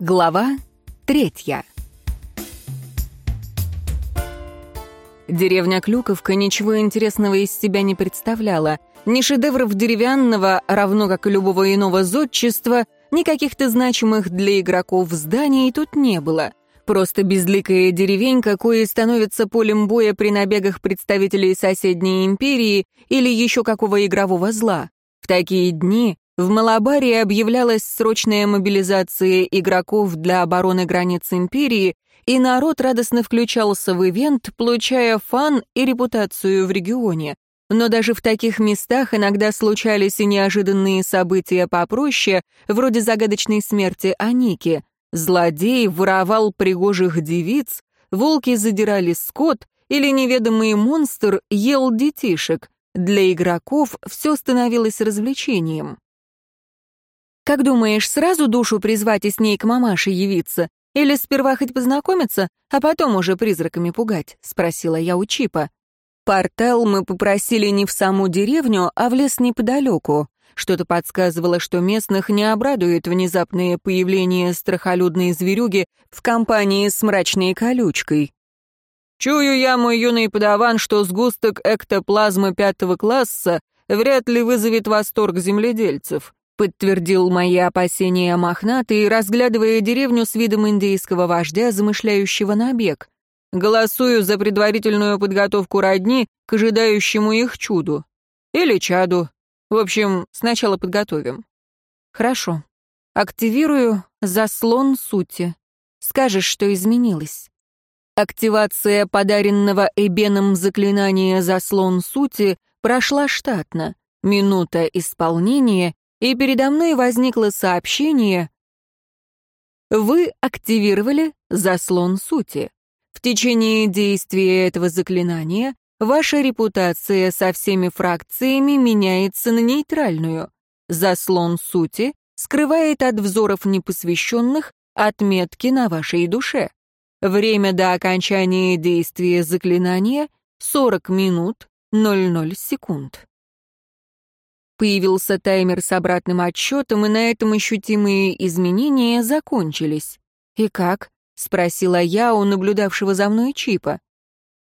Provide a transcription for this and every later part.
Глава третья. Деревня Клюковка ничего интересного из себя не представляла. Ни шедевров деревянного, равно как и любого иного зодчества, ни каких-то значимых для игроков зданий тут не было. Просто безликая деревенька, кое становится полем боя при набегах представителей соседней империи или еще какого игрового зла. В такие дни в Малабаре объявлялась срочная мобилизация игроков для обороны границ империи, и народ радостно включался в ивент, получая фан и репутацию в регионе. Но даже в таких местах иногда случались и неожиданные события попроще, вроде загадочной смерти Аники. Злодей воровал пригожих девиц, волки задирали скот, или неведомый монстр ел детишек. Для игроков все становилось развлечением. Как думаешь, сразу душу призвать и с ней к мамаше явиться? Или сперва хоть познакомиться, а потом уже призраками пугать?» — спросила я у Чипа. Портал мы попросили не в саму деревню, а в лес неподалеку. Что-то подсказывало, что местных не обрадует внезапное появление страхолюдной зверюги в компании с мрачной колючкой. «Чую я, мой юный подаван, что сгусток эктоплазмы пятого класса вряд ли вызовет восторг земледельцев подтвердил мои опасения мохнатый, разглядывая деревню с видом индейского вождя, замышляющего набег. «Голосую за предварительную подготовку родни к ожидающему их чуду. Или чаду. В общем, сначала подготовим». «Хорошо. Активирую заслон сути. Скажешь, что изменилось». Активация подаренного Эбеном заклинания «Заслон сути» прошла штатно. Минута исполнения, и передо мной возникло сообщение «Вы активировали заслон сути. В течение действия этого заклинания ваша репутация со всеми фракциями меняется на нейтральную. Заслон сути скрывает от взоров непосвященных отметки на вашей душе. Время до окончания действия заклинания — 40 минут 00 секунд. Появился таймер с обратным отсчетом, и на этом ощутимые изменения закончились. «И как?» — спросила я у наблюдавшего за мной Чипа.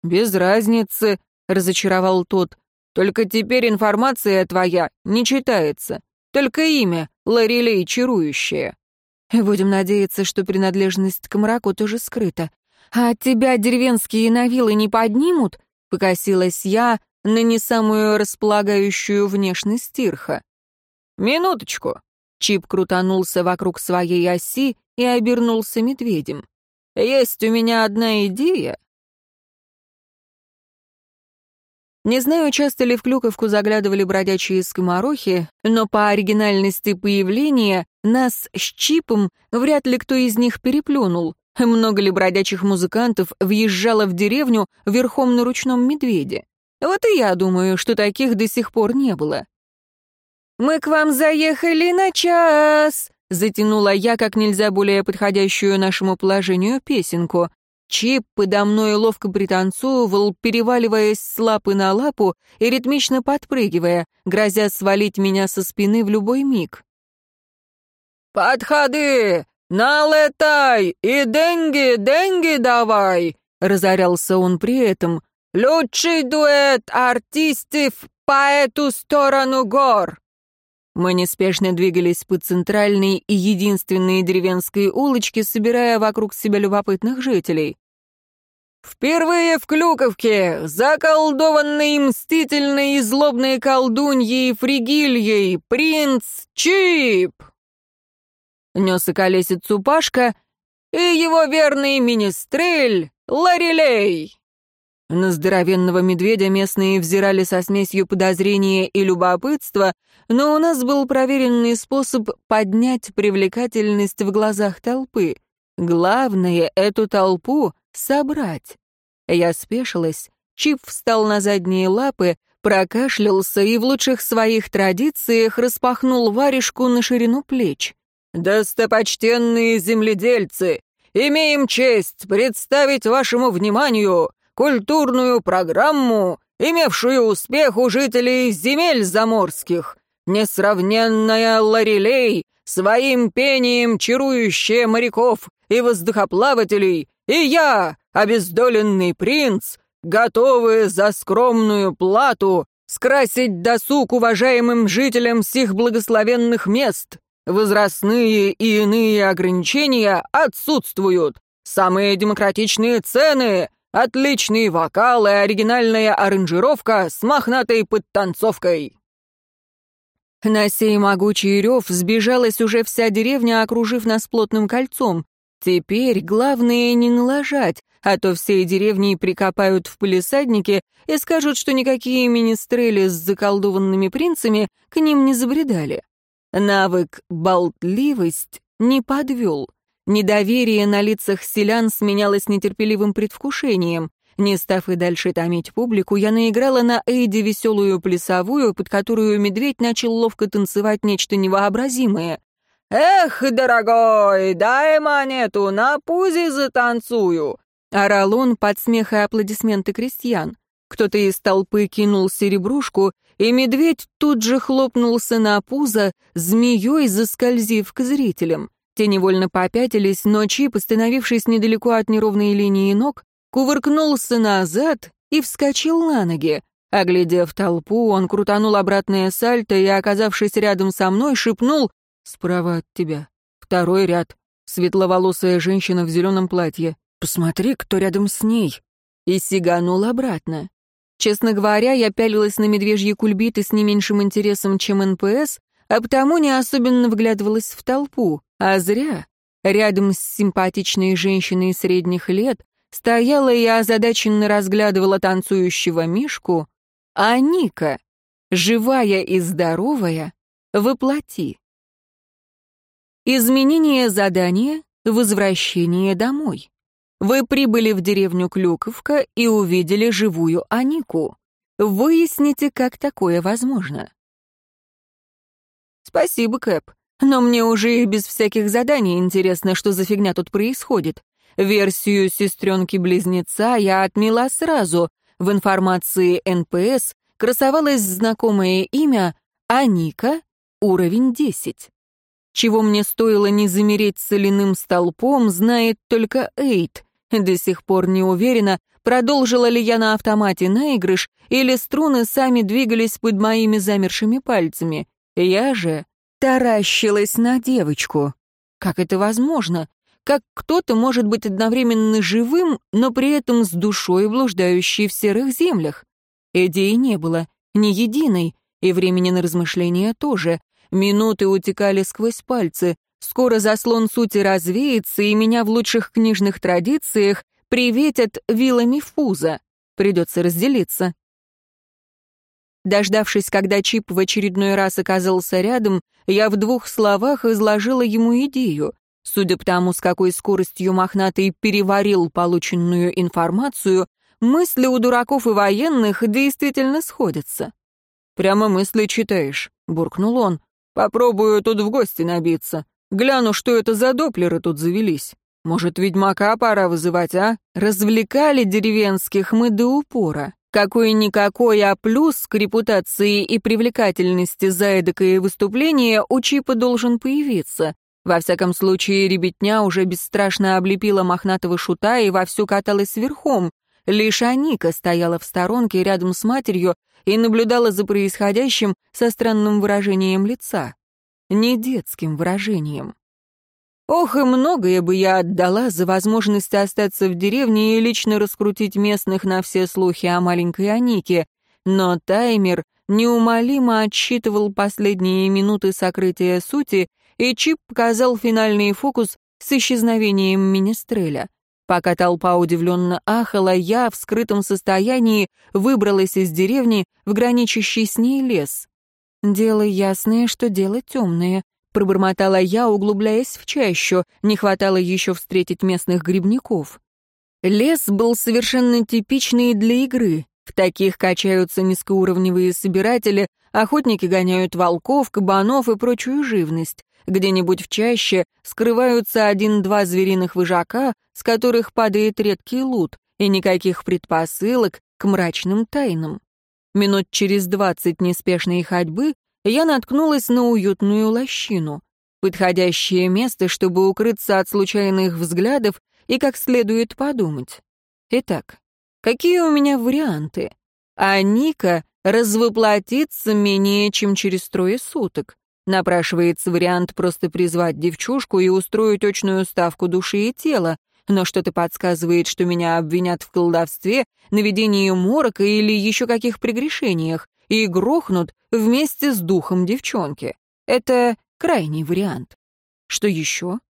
«Без разницы», — разочаровал тот. «Только теперь информация твоя не читается. Только имя — Ларилей Чарующая». «Будем надеяться, что принадлежность к мраку тоже скрыта. А от тебя деревенские навилы не поднимут?» — покосилась я, на не самую располагающую внешность Тирха. «Минуточку!» Чип крутанулся вокруг своей оси и обернулся медведем. «Есть у меня одна идея». Не знаю, часто ли в Клюковку заглядывали бродячие скоморохи, но по оригинальности появления нас с Чипом вряд ли кто из них переплюнул. Много ли бродячих музыкантов въезжало в деревню верхом на ручном медведе? Вот и я думаю, что таких до сих пор не было. «Мы к вам заехали на час», — затянула я как нельзя более подходящую нашему положению песенку. Чип подо мной ловко пританцовывал, переваливаясь с лапы на лапу и ритмично подпрыгивая, грозя свалить меня со спины в любой миг. «Подходи! Налетай! И деньги, деньги давай!» — разорялся он при этом. Лучший дуэт артистов по эту сторону гор!» Мы неспешно двигались по центральной и единственной деревенской улочке, собирая вокруг себя любопытных жителей. «Впервые в Клюковке, заколдованный мстительной и злобной колдуньей Фригильей, принц Чип!» Нес и колесицу Пашка и его верный министрель Ларилей. На здоровенного медведя местные взирали со смесью подозрения и любопытства, но у нас был проверенный способ поднять привлекательность в глазах толпы. Главное — эту толпу собрать. Я спешилась, Чип встал на задние лапы, прокашлялся и в лучших своих традициях распахнул варежку на ширину плеч. «Достопочтенные земледельцы, имеем честь представить вашему вниманию культурную программу, имевшую успех у жителей земель заморских. Несравненная Ларилей своим пением чарующее моряков и воздухоплавателей, и я, обездоленный принц, готовы за скромную плату скрасить досуг уважаемым жителям сих благословенных мест. Возрастные и иные ограничения отсутствуют. Самые демократичные цены, отличный вокал и оригинальная аранжировка с мохнатой подтанцовкой. На сей могучий рев сбежалась уже вся деревня, окружив нас плотным кольцом. Теперь главное не налажать, а то всей деревни прикопают в палисаднике и скажут, что никакие министрели с заколдованными принцами к ним не забредали. Навык «болтливость» не подвел. Недоверие на лицах селян сменялось нетерпеливым предвкушением. Не став и дальше томить публику, я наиграла на Эйде веселую плясовую, под которую медведь начал ловко танцевать нечто невообразимое. «Эх, дорогой, дай монету, на пузе затанцую!» Орал он под смех и аплодисменты крестьян. Кто-то из толпы кинул серебрушку, и медведь тут же хлопнулся на пузо, змеей заскользив к зрителям. Те невольно попятились, но Чип, остановившись недалеко от неровной линии ног, кувыркнулся назад и вскочил на ноги. Оглядев толпу, он крутанул обратное сальто и, оказавшись рядом со мной, шепнул «Справа от тебя. Второй ряд. Светловолосая женщина в зеленом платье. Посмотри, кто рядом с ней». И сиганул обратно. Честно говоря, я пялилась на медвежьи кульбиты с не меньшим интересом, чем НПС, а потому не особенно вглядывалась в толпу. А зря. Рядом с симпатичной женщиной средних лет стояла и озадаченно разглядывала танцующего Мишку, Аника, живая и здоровая, во плоти. Изменение задания, возвращение домой. Вы прибыли в деревню Клюковка и увидели живую Анику. Выясните, как такое возможно. Спасибо, Кэп. Но мне уже и без всяких заданий интересно, что за фигня тут происходит. Версию сестренки-близнеца я отмела сразу. В информации НПС красовалось знакомое имя Аника, уровень 10. Чего мне стоило не замереть соляным столпом, знает только Эйт. До сих пор не уверена, продолжила ли я на автомате наигрыш, или струны сами двигались под моими замершими пальцами. Я же таращилась на девочку. Как это возможно? как кто-то может быть одновременно живым, но при этом с душой, блуждающей в серых землях. Идеи не было, ни единой, и времени на размышления тоже. Минуты утекали сквозь пальцы. Скоро заслон сути развеется, и меня в лучших книжных традициях приветят вилами фуза. Придется разделиться. Дождавшись, когда Чип в очередной раз оказался рядом, я в двух словах изложила ему идею. Судя по тому, с какой скоростью мохнатый переварил полученную информацию, мысли у дураков и военных действительно сходятся. «Прямо мысли читаешь», — буркнул он. «Попробую тут в гости набиться. Гляну, что это за доплеры тут завелись. Может, ведьмака пора вызывать, а? Развлекали деревенских мы до упора. Какой-никакой, а плюс к репутации и привлекательности за эдакое выступление у Чипа должен появиться. Во всяком случае, ребятня уже бесстрашно облепила мохнатого шута и вовсю каталась верхом. Лишь Аника стояла в сторонке рядом с матерью и наблюдала за происходящим со странным выражением лица. Не детским выражением. Ох, и многое бы я отдала за возможность остаться в деревне и лично раскрутить местных на все слухи о маленькой Анике, но таймер неумолимо отсчитывал последние минуты сокрытия сути, и Чип показал финальный фокус с исчезновением Министреля. Пока толпа удивленно ахала, я в скрытом состоянии выбралась из деревни в граничащий с ней лес. «Дело ясное, что дело темное», — пробормотала я, углубляясь в чащу, не хватало еще встретить местных грибников. Лес был совершенно типичный для игры. В таких качаются низкоуровневые собиратели, охотники гоняют волков, кабанов и прочую живность. Где-нибудь в чаще скрываются один-два звериных выжака, с которых падает редкий лут, и никаких предпосылок к мрачным тайнам. Минут через двадцать неспешной ходьбы я наткнулась на уютную лощину. Подходящее место, чтобы укрыться от случайных взглядов и как следует подумать. Итак, какие у меня варианты? А Ника развоплотится менее чем через трое суток. Напрашивается вариант просто призвать девчушку и устроить точную ставку души и тела, но что-то подсказывает, что меня обвинят в колдовстве, наведении морока или еще каких прегрешениях, и грохнут вместе с духом девчонки. Это крайний вариант. Что еще?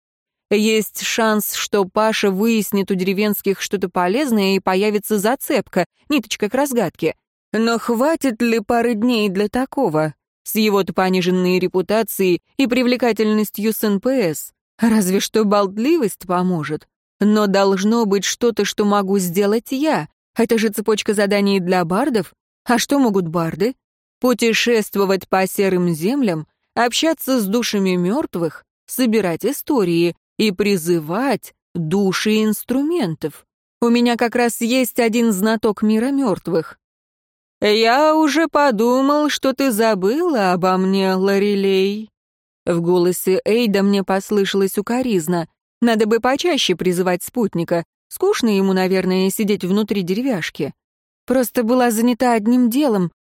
Есть шанс, что Паша выяснит у деревенских что-то полезное и появится зацепка, ниточка к разгадке. Но хватит ли пары дней для такого? С его-то пониженной репутацией и привлекательностью с НПС. Разве что болтливость поможет. Но должно быть что-то, что могу сделать я. Это же цепочка заданий для бардов. А что могут барды? Путешествовать по серым землям, общаться с душами мертвых, собирать истории и призывать души инструментов. У меня как раз есть один знаток мира мертвых. «Я уже подумал, что ты забыла обо мне, Лорелей». В голосе Эйда мне послышалось укоризна. Надо бы почаще призывать спутника. Скучно ему, наверное, сидеть внутри деревяшки. Просто была занята одним делом,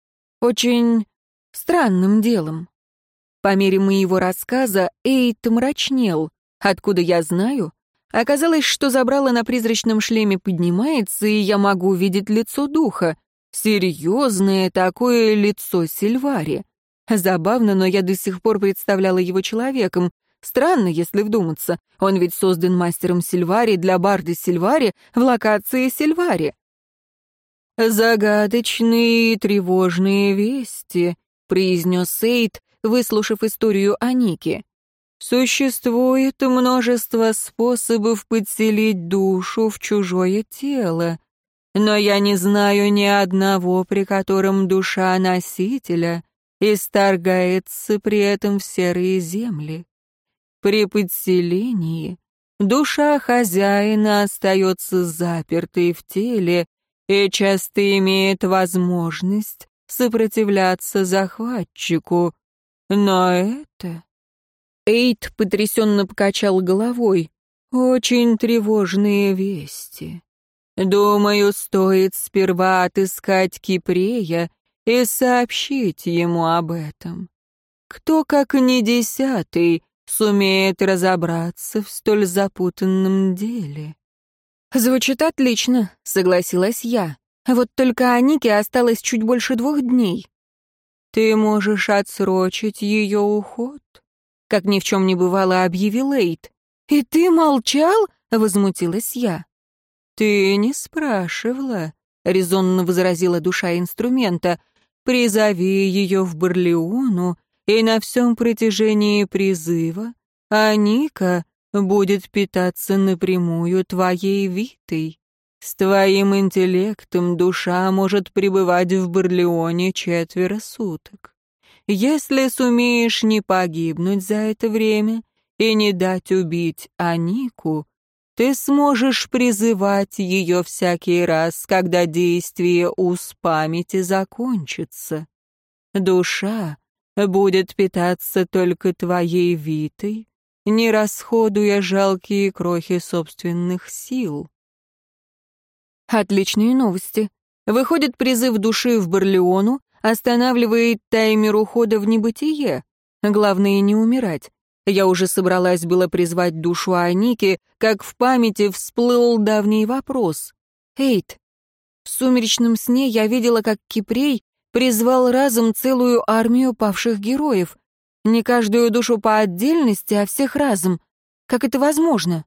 очень странным делом. По мере моего рассказа Эйд мрачнел. Откуда я знаю? Оказалось, что забрало на призрачном шлеме поднимается, и я могу видеть лицо духа. Серьезное такое лицо Сильвари. Забавно, но я до сих пор представляла его человеком. Странно, если вдуматься. Он ведь создан мастером Сильвари для барды Сильвари в локации Сильвари. «Загадочные и тревожные вести», — произнес Сейд, выслушав историю о Нике. «Существует множество способов подселить душу в чужое тело но я не знаю ни одного, при котором душа носителя исторгается при этом в серые земли. При подселении душа хозяина остается запертой в теле и часто имеет возможность сопротивляться захватчику. Но это... Эйт потрясенно покачал головой. Очень тревожные вести. Думаю, стоит сперва отыскать Кипрея и сообщить ему об этом. Кто, как не десятый, сумеет разобраться в столь запутанном деле? Звучит отлично, согласилась я. Вот только Анике осталось чуть больше двух дней. Ты можешь отсрочить ее уход, как ни в чем не бывало, объявил Эйд. И ты молчал? возмутилась я. «Ты не спрашивала», — резонно возразила душа инструмента. «Призови ее в Барлеону, и на всем протяжении призыва а Ника будет питаться напрямую твоей витой. С твоим интеллектом душа может пребывать в Барлеоне четверо суток. Если сумеешь не погибнуть за это время и не дать убить Анику, ты сможешь призывать ее всякий раз, когда действие уз памяти закончится. Душа будет питаться только твоей витой, не расходуя жалкие крохи собственных сил. Отличные новости. Выходит, призыв души в Барлеону останавливает таймер ухода в небытие. Главное не умирать. Я уже собралась было призвать душу Аники, как в памяти всплыл давний вопрос. «Эйт, в сумеречном сне я видела, как Кипрей призвал разом целую армию павших героев. Не каждую душу по отдельности, а всех разом. Как это возможно?»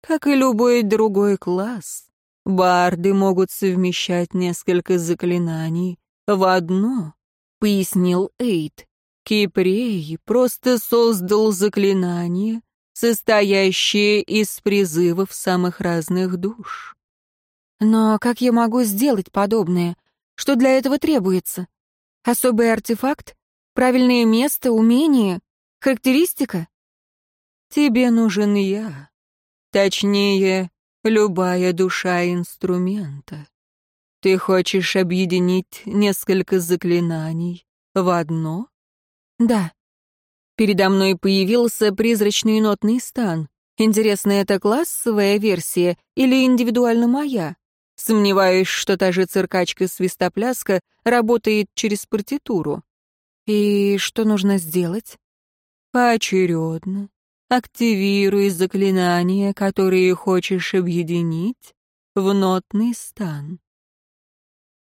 «Как и любой другой класс, барды могут совмещать несколько заклинаний в одно», — пояснил Эйт. Кипрей просто создал заклинание, состоящее из призывов самых разных душ. Но как я могу сделать подобное? Что для этого требуется? Особый артефакт? Правильное место, умение? Характеристика? Тебе нужен я. Точнее, любая душа инструмента. Ты хочешь объединить несколько заклинаний в одно? Да. Передо мной появился призрачный нотный стан. Интересно, это классовая версия или индивидуально моя? Сомневаюсь, что та же циркачка-свистопляска работает через партитуру. И что нужно сделать? Поочередно. Активируй заклинания, которые хочешь объединить, в нотный стан.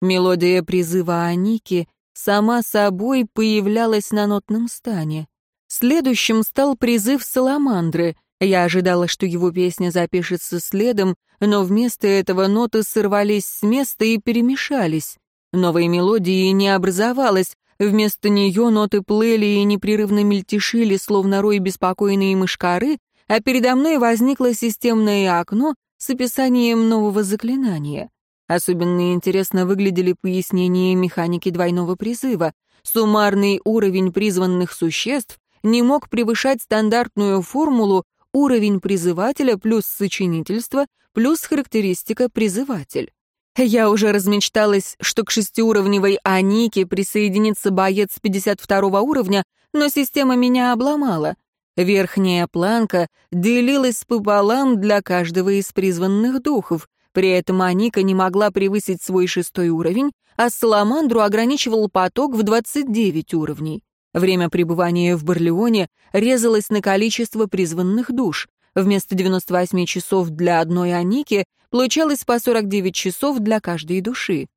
Мелодия призыва Аники сама собой появлялась на нотном стане. Следующим стал призыв Саламандры. Я ожидала, что его песня запишется следом, но вместо этого ноты сорвались с места и перемешались. Новой мелодии не образовалось, вместо нее ноты плыли и непрерывно мельтешили, словно рой беспокойные мышкары, а передо мной возникло системное окно с описанием нового заклинания. Особенно интересно выглядели пояснения механики двойного призыва. Суммарный уровень призванных существ не мог превышать стандартную формулу уровень призывателя плюс сочинительство плюс характеристика призыватель. Я уже размечталась, что к шестиуровневой Анике присоединится боец 52 уровня, но система меня обломала. Верхняя планка делилась пополам для каждого из призванных духов. При этом Аника не могла превысить свой шестой уровень, а Саламандру ограничивал поток в 29 уровней. Время пребывания в Барлеоне резалось на количество призванных душ. Вместо 98 часов для одной Аники получалось по 49 часов для каждой души.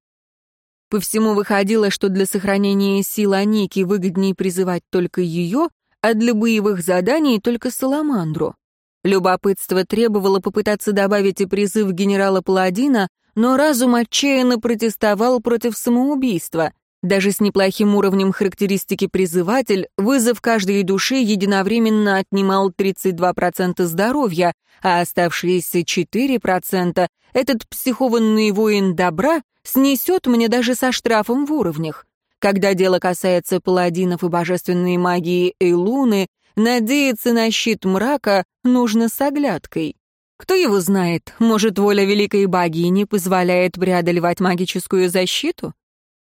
По всему выходило, что для сохранения сил Аники выгоднее призывать только ее, а для боевых заданий только Саламандру. Любопытство требовало попытаться добавить и призыв генерала Паладина, но разум отчаянно протестовал против самоубийства — даже с неплохим уровнем характеристики призыватель, вызов каждой души единовременно отнимал 32% здоровья, а оставшиеся 4% этот психованный воин добра снесет мне даже со штрафом в уровнях. Когда дело касается паладинов и божественной магии Эйлуны, надеяться на щит мрака нужно с оглядкой. Кто его знает, может, воля великой богини позволяет преодолевать магическую защиту?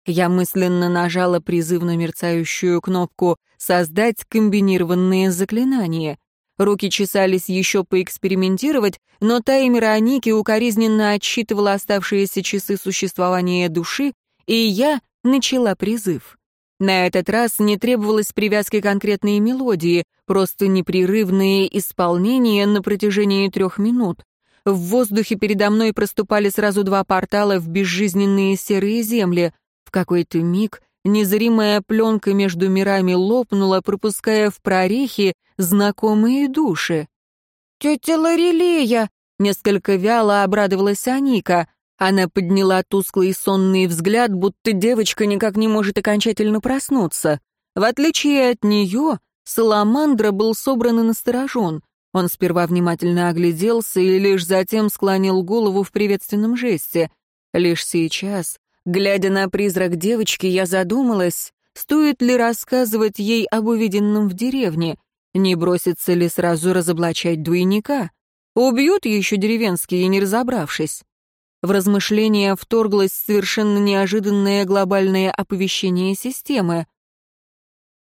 Я мысленно нажала призывно мерцающую кнопку «Создать комбинированные заклинания». Руки чесались еще поэкспериментировать, но таймер Аники укоризненно отсчитывала оставшиеся часы существования души, и я начала призыв. На этот раз не требовалось привязки конкретной мелодии, просто непрерывное исполнение на протяжении трех минут. В воздухе передо мной проступали сразу два портала в безжизненные серые земли — в какой-то миг незримая пленка между мирами лопнула, пропуская в прорехи знакомые души. «Тетя Лорелея!» — несколько вяло обрадовалась Аника. Она подняла тусклый сонный взгляд, будто девочка никак не может окончательно проснуться. В отличие от нее, Саламандра был собран и насторожен. Он сперва внимательно огляделся и лишь затем склонил голову в приветственном жесте. Лишь сейчас, Глядя на призрак девочки, я задумалась, стоит ли рассказывать ей об увиденном в деревне, не бросится ли сразу разоблачать двойника. Убьют еще деревенские, не разобравшись. В размышления вторглось совершенно неожиданное глобальное оповещение системы.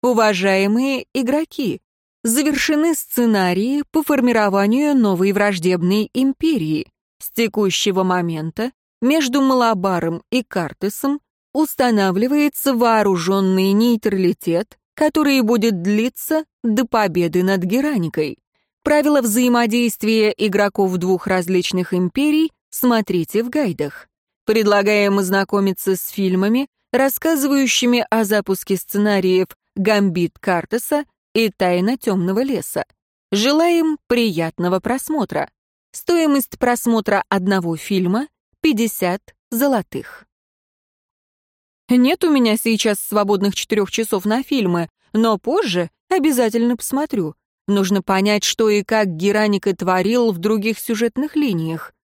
Уважаемые игроки, завершены сценарии по формированию новой враждебной империи. С текущего момента между Малабаром и Картесом устанавливается вооруженный нейтралитет, который будет длиться до победы над Гераникой. Правила взаимодействия игроков двух различных империй смотрите в гайдах. Предлагаем ознакомиться с фильмами, рассказывающими о запуске сценариев «Гамбит Картеса» и «Тайна темного леса». Желаем приятного просмотра. Стоимость просмотра одного фильма 50 золотых. Нет у меня сейчас свободных четырех часов на фильмы, но позже обязательно посмотрю. Нужно понять, что и как Гераника творил в других сюжетных линиях.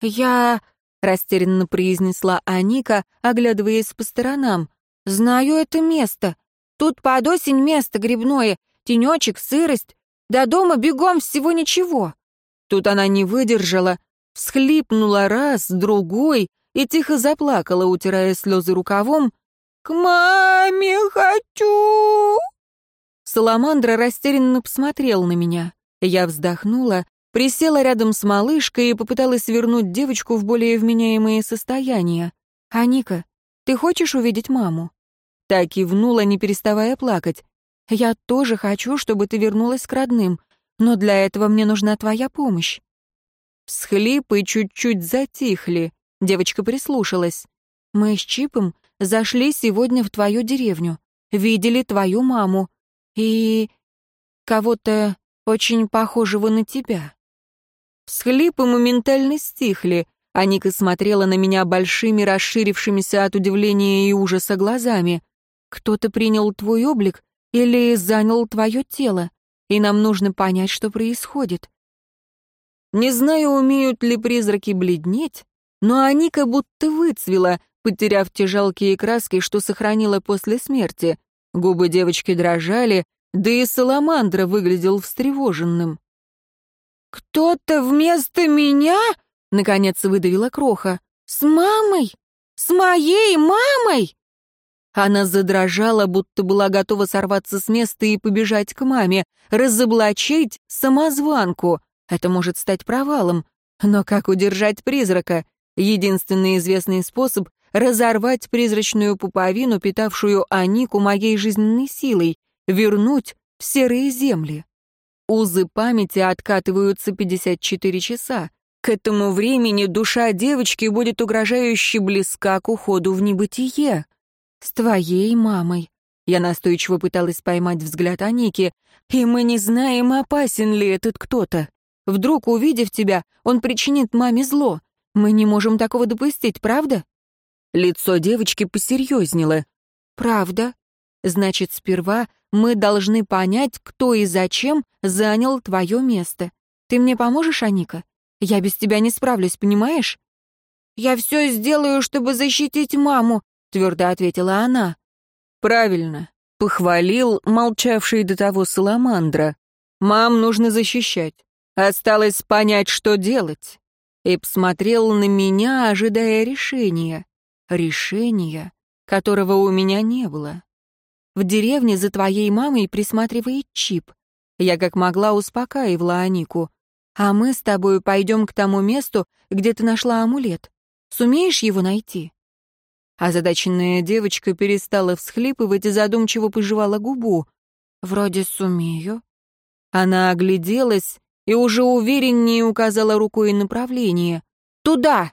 «Я...» — растерянно произнесла Аника, оглядываясь по сторонам. «Знаю это место. Тут под осень место грибное, тенечек, сырость. До дома бегом всего ничего». Тут она не выдержала, всхлипнула раз, другой и тихо заплакала, утирая слезы рукавом. «К маме хочу!» Саламандра растерянно посмотрел на меня. Я вздохнула, присела рядом с малышкой и попыталась вернуть девочку в более вменяемое состояние. «Аника, ты хочешь увидеть маму?» Так кивнула, не переставая плакать. «Я тоже хочу, чтобы ты вернулась к родным, но для этого мне нужна твоя помощь». Схлипы чуть-чуть затихли. Девочка прислушалась. «Мы с Чипом зашли сегодня в твою деревню, видели твою маму и... кого-то очень похожего на тебя». Схлипы моментально стихли. Аника смотрела на меня большими, расширившимися от удивления и ужаса глазами. «Кто-то принял твой облик или занял твое тело, и нам нужно понять, что происходит». Не знаю, умеют ли призраки бледнеть, но Аника будто выцвела, потеряв те жалкие краски, что сохранила после смерти. Губы девочки дрожали, да и Саламандра выглядел встревоженным. «Кто-то вместо меня?» — наконец выдавила Кроха. «С мамой? С моей мамой?» Она задрожала, будто была готова сорваться с места и побежать к маме, разоблачить самозванку. Это может стать провалом. Но как удержать призрака? Единственный известный способ — разорвать призрачную пуповину, питавшую Анику моей жизненной силой, вернуть в серые земли. Узы памяти откатываются 54 часа. К этому времени душа девочки будет угрожающе близка к уходу в небытие. С твоей мамой. Я настойчиво пыталась поймать взгляд Аники, и мы не знаем, опасен ли этот кто-то. Вдруг, увидев тебя, он причинит маме зло. Мы не можем такого допустить, правда? Лицо девочки посерьезнело. Правда. Значит, сперва мы должны понять, кто и зачем занял твое место. Ты мне поможешь, Аника? Я без тебя не справлюсь, понимаешь? Я все сделаю, чтобы защитить маму, твердо ответила она. Правильно, похвалил молчавший до того Саламандра. Мам нужно защищать. Осталось понять, что делать. И посмотрел на меня, ожидая решения. Решения, которого у меня не было. В деревне за твоей мамой присматривает Чип. Я как могла успокаивала Анику. А мы с тобой пойдем к тому месту, где ты нашла амулет. Сумеешь его найти?» Озадаченная девочка перестала всхлипывать и задумчиво пожевала губу. «Вроде сумею». Она огляделась и уже увереннее указала рукой направление. «Туда!»